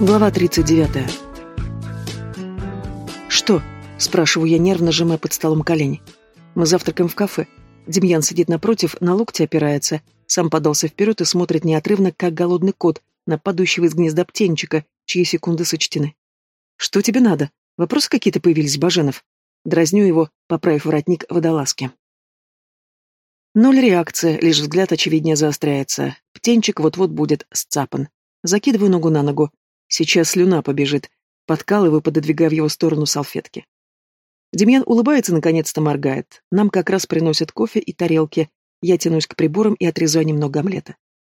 Глава 39. «Что?» – спрашиваю я, нервно сжимая под столом колени. Мы завтракаем в кафе. Демьян сидит напротив, на локте опирается, сам подался вперед и смотрит неотрывно, как голодный кот, на падающего из гнезда птенчика, чьи секунды сочтены. «Что тебе надо? Вопросы какие-то появились, Баженов?» Дразню его, поправив воротник водолазки. Ноль реакции, лишь взгляд очевиднее заостряется. Птенчик вот-вот будет сцапан. Закидываю ногу на ногу. Сейчас слюна побежит. Подкалываю, пододвигая в его сторону салфетки. Демьян улыбается, наконец-то моргает. Нам как раз приносят кофе и тарелки. Я тянусь к приборам и отрезаю немного омлета.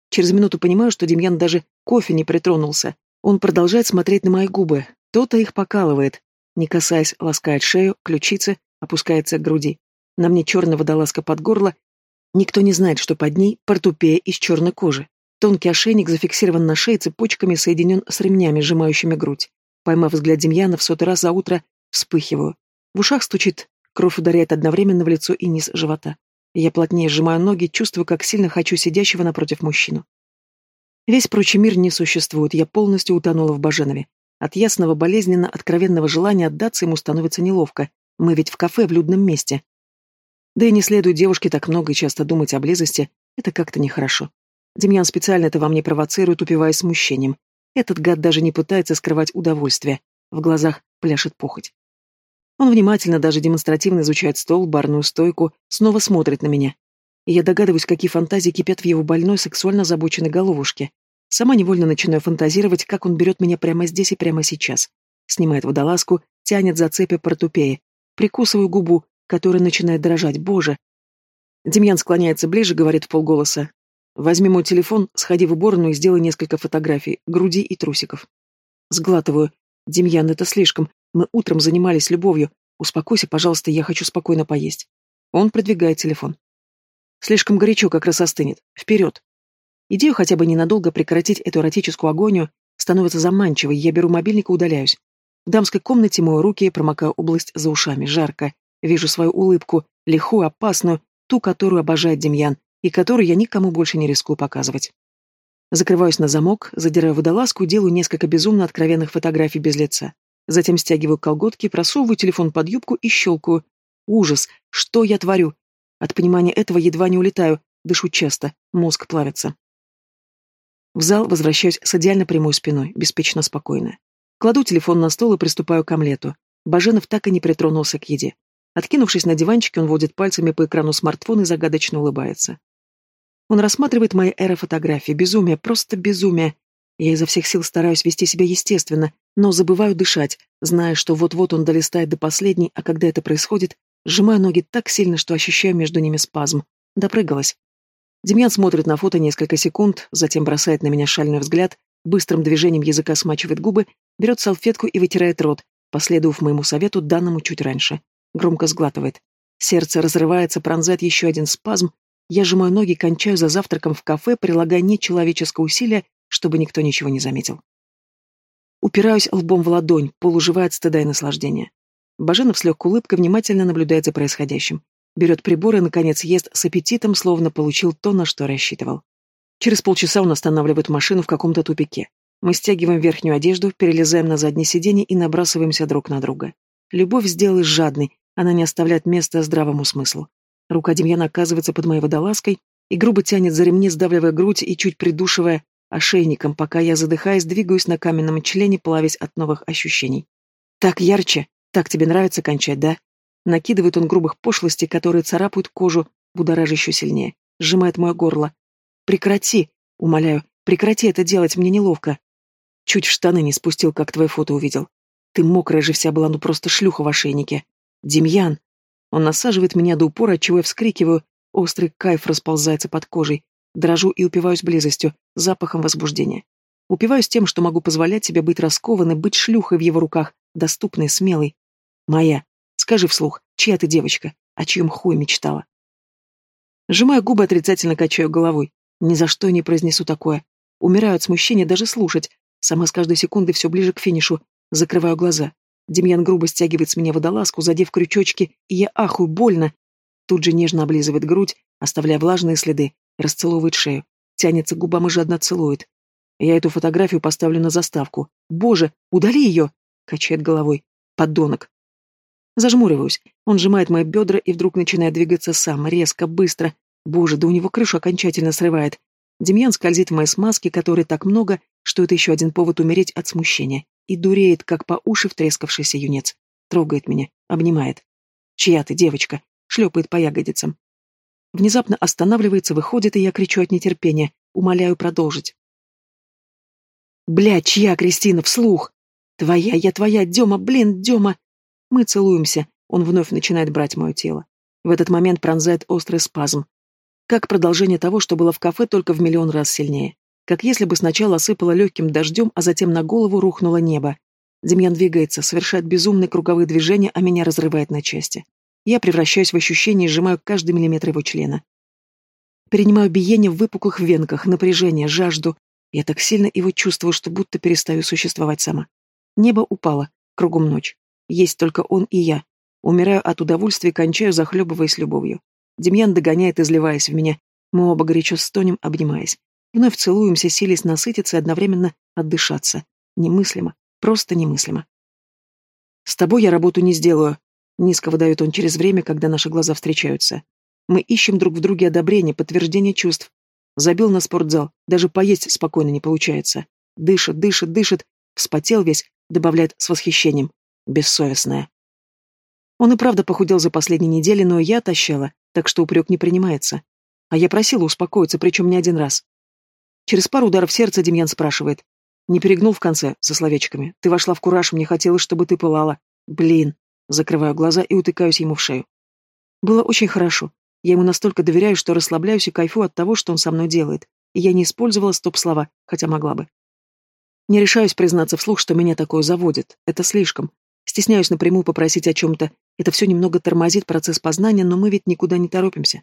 Через минуту понимаю, что Демьян даже кофе не притронулся. Он продолжает смотреть на мои губы. То-то их покалывает. Не касаясь, ласкает шею, ключицы, опускается к груди. На мне черная водолазка под горло. Никто не знает, что под ней портупея из черной кожи. Тонкий ошейник зафиксирован на шее цепочками, соединен с ремнями, сжимающими грудь. Поймав взгляд Демьяна, в сотый раз за утро вспыхиваю. В ушах стучит, кровь ударяет одновременно в лицо и низ живота. Я плотнее сжимаю ноги, чувствую, как сильно хочу сидящего напротив мужчину. Весь прочий мир не существует, я полностью утонула в Баженове. От ясного, болезненно откровенного желания отдаться ему становится неловко. Мы ведь в кафе в людном месте. Да и не следует девушке так много и часто думать о близости, это как-то нехорошо. Демьян специально это во мне провоцирует, упиваясь смущением. Этот гад даже не пытается скрывать удовольствие. В глазах пляшет похоть. Он внимательно, даже демонстративно изучает стол, барную стойку, снова смотрит на меня. И я догадываюсь, какие фантазии кипят в его больной, сексуально озабоченной головушке. Сама невольно начинаю фантазировать, как он берет меня прямо здесь и прямо сейчас. Снимает водолазку, тянет за цепи портупеи. Прикусываю губу, которая начинает дрожать. Боже! Демьян склоняется ближе, говорит в полголоса. Возьми мой телефон, сходи в уборную и сделай несколько фотографий, груди и трусиков. Сглатываю. Демьян, это слишком. Мы утром занимались любовью. Успокойся, пожалуйста, я хочу спокойно поесть. Он продвигает телефон. Слишком горячо, как раз остынет. Вперед. Идею хотя бы ненадолго прекратить эту эротическую агонию становится заманчивой, я беру мобильник и удаляюсь. В дамской комнате мою руки, промокаю область за ушами, жарко. Вижу свою улыбку, лихую, опасную, ту, которую обожает Демьян, и который я никому больше не рискую показывать. Закрываюсь на замок, задираю водолазку делаю несколько безумно откровенных фотографий без лица. Затем стягиваю колготки, просовываю телефон под юбку и щелкаю. Ужас! Что я творю? От понимания этого едва не улетаю, дышу часто, мозг плавится. В зал возвращаюсь с идеально прямой спиной, беспечно спокойно. Кладу телефон на стол и приступаю к омлету. Баженов так и не притронулся к еде. Откинувшись на диванчике, он водит пальцами по экрану смартфона и загадочно улыбается. Он рассматривает мои эрофотографии. Безумие, просто безумие. Я изо всех сил стараюсь вести себя естественно, но забываю дышать, зная, что вот-вот он долистает до последней, а когда это происходит, сжимаю ноги так сильно, что ощущаю между ними спазм. Допрыгалась. Демьян смотрит на фото несколько секунд, затем бросает на меня шальной взгляд, быстрым движением языка смачивает губы, берет салфетку и вытирает рот, последовав моему совету, данному чуть раньше. Громко сглатывает. Сердце разрывается, пронзает еще один спазм, я сжимаю ноги, кончаю за завтраком в кафе, прилагая нечеловеческое усилие, чтобы никто ничего не заметил. Упираюсь лбом в ладонь, полуживая от стыда и наслаждения. Баженов с легкой улыбкой внимательно наблюдает за происходящим. Берет прибор и, наконец, ест с аппетитом, словно получил то, на что рассчитывал. Через полчаса он останавливает машину в каком-то тупике. Мы стягиваем верхнюю одежду, перелезаем на заднее сиденье и набрасываемся друг на друга. Любовь сделалась жадной, она не оставляет места здравому смыслу. Рука Демьяна оказывается под моей водолазкой и грубо тянет за ремни, сдавливая грудь и чуть придушивая ошейником, пока я, задыхаясь, двигаюсь на каменном члене, плавясь от новых ощущений. «Так ярче! Так тебе нравится кончать, да?» Накидывает он грубых пошлостей, которые царапают кожу, будоража еще сильнее. Сжимает мое горло. «Прекрати!» — умоляю. «Прекрати это делать, мне неловко!» Чуть в штаны не спустил, как твое фото увидел. Ты мокрая же вся была, ну просто шлюха в ошейнике. Демьян! Он насаживает меня до упора, отчего я вскрикиваю, острый кайф расползается под кожей, дрожу и упиваюсь близостью, запахом возбуждения. Упиваюсь тем, что могу позволять себе быть раскованной, быть шлюхой в его руках, доступной, смелой. Моя. Скажи вслух, чья ты девочка, о чьем хуе мечтала? Сжимая губы, отрицательно качаю головой. Ни за что не произнесу такое. Умираю от смущения даже слушать. Сама с каждой секунды все ближе к финишу. Закрываю глаза. Демьян грубо стягивает с меня водолазку, задев крючочки, и я ахую больно. Тут же нежно облизывает грудь, оставляя влажные следы, расцеловывает шею, тянется к губам и жадно целует. Я эту фотографию поставлю на заставку. Боже, удали ее! Качает головой. Подонок. Зажмуриваюсь. Он сжимает мои бедра и вдруг начинает двигаться сам, резко, быстро. Боже, да у него крышу окончательно срывает. Демьян скользит в моей смазке, которой так много, что это еще один повод умереть от смущения. И дуреет, как по уши втрескавшийся юнец. Трогает меня, обнимает. «Чья ты, девочка?» Шлепает по ягодицам. Внезапно останавливается, выходит, и я кричу от нетерпения. Умоляю продолжить. «Бля, чья, Кристина, вслух?» «Твоя, я твоя, Дема, блин, Дема!» Мы целуемся, он вновь начинает брать мое тело. В этот момент пронзает острый спазм. Как продолжение того, что было в кафе, только в миллион раз сильнее. Как если бы сначала осыпало легким дождем, а затем на голову рухнуло небо. Демьян двигается, совершает безумные круговые движения, а меня разрывает на части. Я превращаюсь в ощущение и сжимаю каждый миллиметр его члена. Перенимаю биение в выпуклых венках, напряжение, жажду. Я так сильно его чувствую, что будто перестаю существовать сама. Небо упало, кругом ночь. Есть только он и я. Умираю от удовольствия и кончаю, захлебываясь любовью. Демьян догоняет, изливаясь в меня. Мы оба горячо стонем, обнимаясь. Вновь целуемся, силясь насытиться и одновременно отдышаться. Немыслимо. Просто немыслимо. «С тобой я работу не сделаю», — низко выдает он через время, когда наши глаза встречаются. Мы ищем друг в друге одобрение, подтверждение чувств. Забил на спортзал, даже поесть спокойно не получается. Дышит, дышит, дышит, вспотел весь, добавляет с восхищением. Бессовестная. Он и правда похудел за последние недели, но я тащала, так что упрек не принимается. А я просила успокоиться, причем не один раз. Через пару ударов сердца Демьян спрашивает. Не перегнул в конце, со словечками. Ты вошла в кураж, мне хотелось, чтобы ты пылала. Блин. Закрываю глаза и утыкаюсь ему в шею. Было очень хорошо. Я ему настолько доверяю, что расслабляюсь и кайфу от того, что он со мной делает. И я не использовала стоп-слова, хотя могла бы. Не решаюсь признаться вслух, что меня такое заводит. Это слишком. Стесняюсь напрямую попросить о чем-то. Это все немного тормозит процесс познания, но мы ведь никуда не торопимся.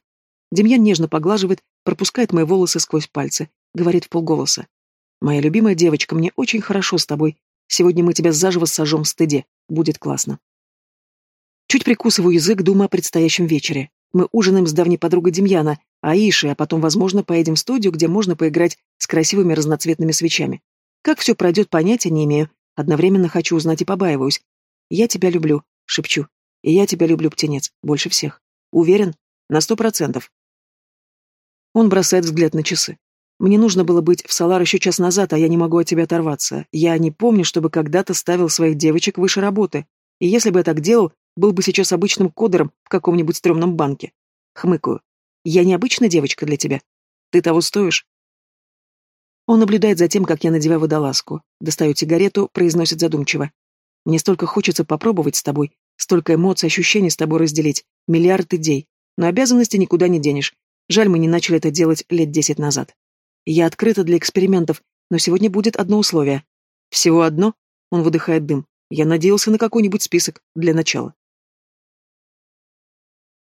Демьян нежно поглаживает, пропускает мои волосы сквозь пальцы, говорит в полголоса. «Моя любимая девочка, мне очень хорошо с тобой. Сегодня мы тебя заживо сожжем в стыде. Будет классно». Чуть прикусываю язык, думая о предстоящем вечере. Мы ужинаем с давней подругой Демьяна, Аишей, а потом, возможно, поедем в студию, где можно поиграть с красивыми разноцветными свечами. Как все пройдет, понятия не имею. Одновременно хочу узнать и побаиваюсь. «Я тебя люблю», — шепчу. «И я тебя люблю, птенец, больше всех. Уверен? На сто процентов». Он бросает взгляд на часы. «Мне нужно было быть в Салар еще час назад, а я не могу от тебя оторваться. Я не помню, чтобы когда-то ставил своих девочек выше работы. И если бы я так делал, был бы сейчас обычным кодером в каком-нибудь стрёмном банке. Хмыкаю. Я не обычная девочка для тебя. Ты того стоишь?» Он наблюдает за тем, как я надеваю водолазку. Достаю сигарету, произносит задумчиво. Мне столько хочется попробовать с тобой, столько эмоций, ощущений с тобой разделить, миллиард идей. Но обязанности никуда не денешь. Жаль, мы не начали это делать лет десять назад. Я открыта для экспериментов, но сегодня будет одно условие. Всего одно? Он выдыхает дым. Я надеялся на какой-нибудь список для начала.